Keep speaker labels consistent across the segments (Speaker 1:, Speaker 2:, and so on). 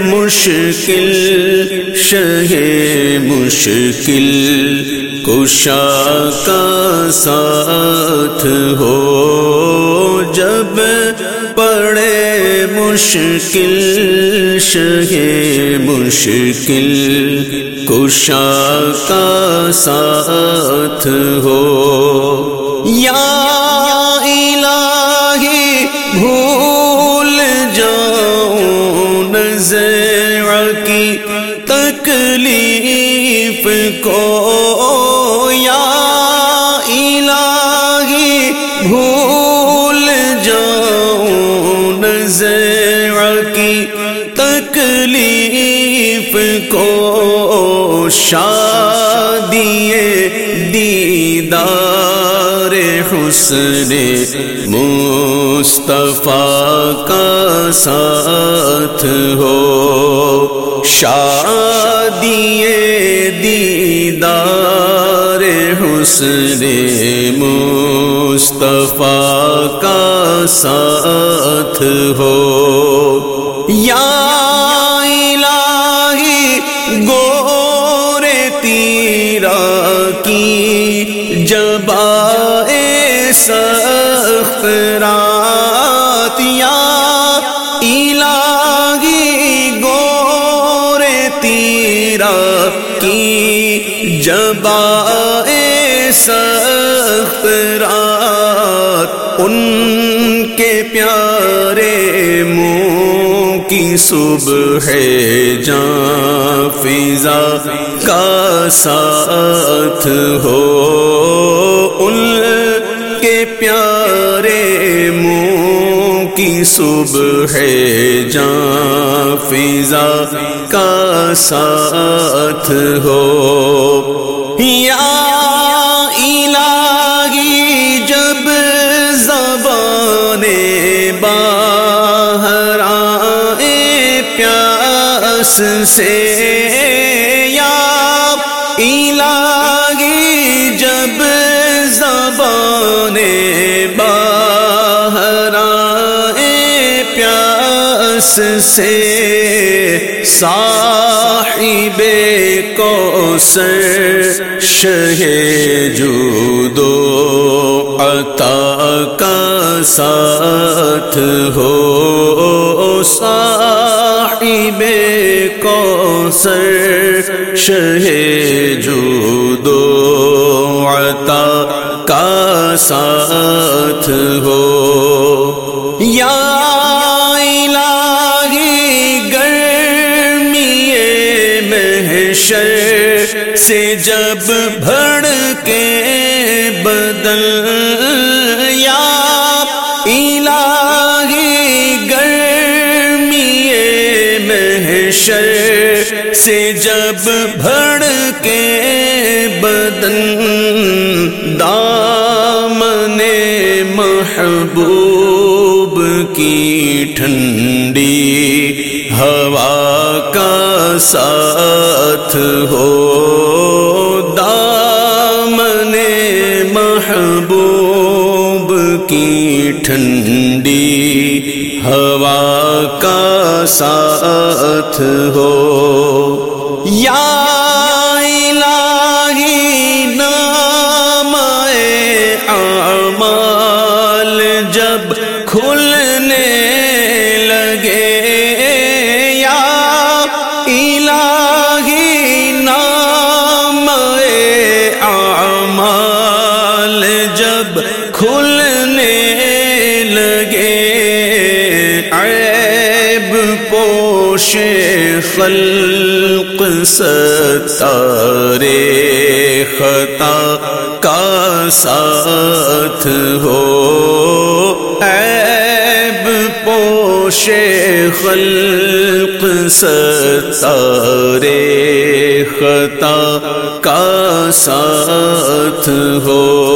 Speaker 1: مشکل، شہ مشکل، کشا کا ساتھ ہو۔ جب پڑے مشکل، شہ مشکل، کشا کا ساتھ ہو۔ یا جاؤں کی تکلیف کو یا الہی بھول جاؤں نظر کی تکلیف کو شادی دیدار حسن مصطفیٰ کا ساتھ ہو۔ شادی دیدار حسن مصطفیٰ کا ساتھ ہو۔ یا الہی گور تیرا کی جب سخت رات کی جب سخت رات، ان کے پیارے منہ کی صبح ہے جان فضا کا ساتھ ہو، ان کے پیارے منہ کی صبح ہے جان فضا کا ساتھ ہو۔ یا الہی، جب زبان باہر آئے، پیاس سے، یا الہی، جب زبان باہر آئے، پیاس سے، صاحب کو سر شہ جودو عطا کا ساتھ ہو صاحب کو شہ جودو عطا کا ساتھ ہو محشر سے جب بھڑ کے بدل یا الہی گرمی محشر سے جب بھڑ کے بدن دامن محبوب کی ٹھنڈی ہوا کا ساتھ ہو۔ دامن محبوب کی ٹھنڈی ہوا کا ساتھ ہو۔ یا الہی نام اعمال جب کھلنے کھلنے لگے۔ عیب پوش خلق ستارے خطا کا ساتھ ہو۔ عیب پوش خلق ستارے خطا کا ساتھ ہو۔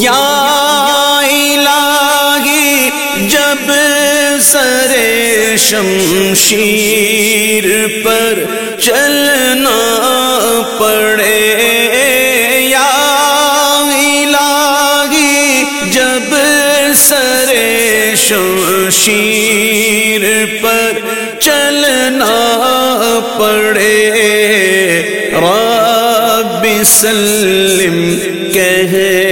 Speaker 2: یا الہی، جب سر شمشیر پر چلنا پڑے، یا الہی، جب سر شمشیر پر چلنا پڑے، رب سلم کہنے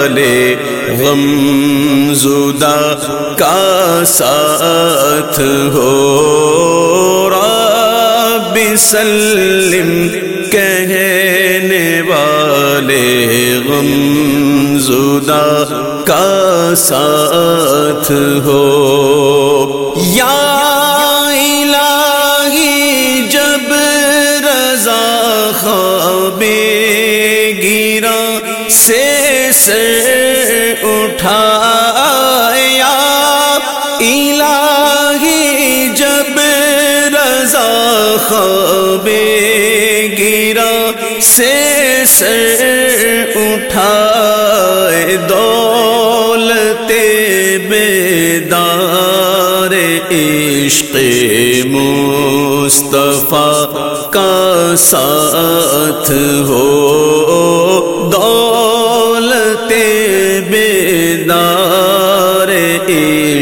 Speaker 2: والے غم زدہ کا ساتھ ہو۔ رب سلم کہنے والے غم زدہ کا ساتھ ہو۔ یا الہی جب رضا خواب گیرا سے سے اٹھایا۔ الہی جب رضا خواب گیرا سے سے اٹھائے دولت بیدار عشق مصطفیٰ کا ساتھ ہو۔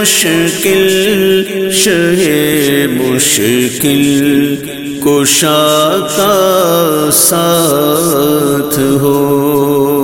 Speaker 2: مشکل شہ مشکل کشا کا ساتھ ہو۔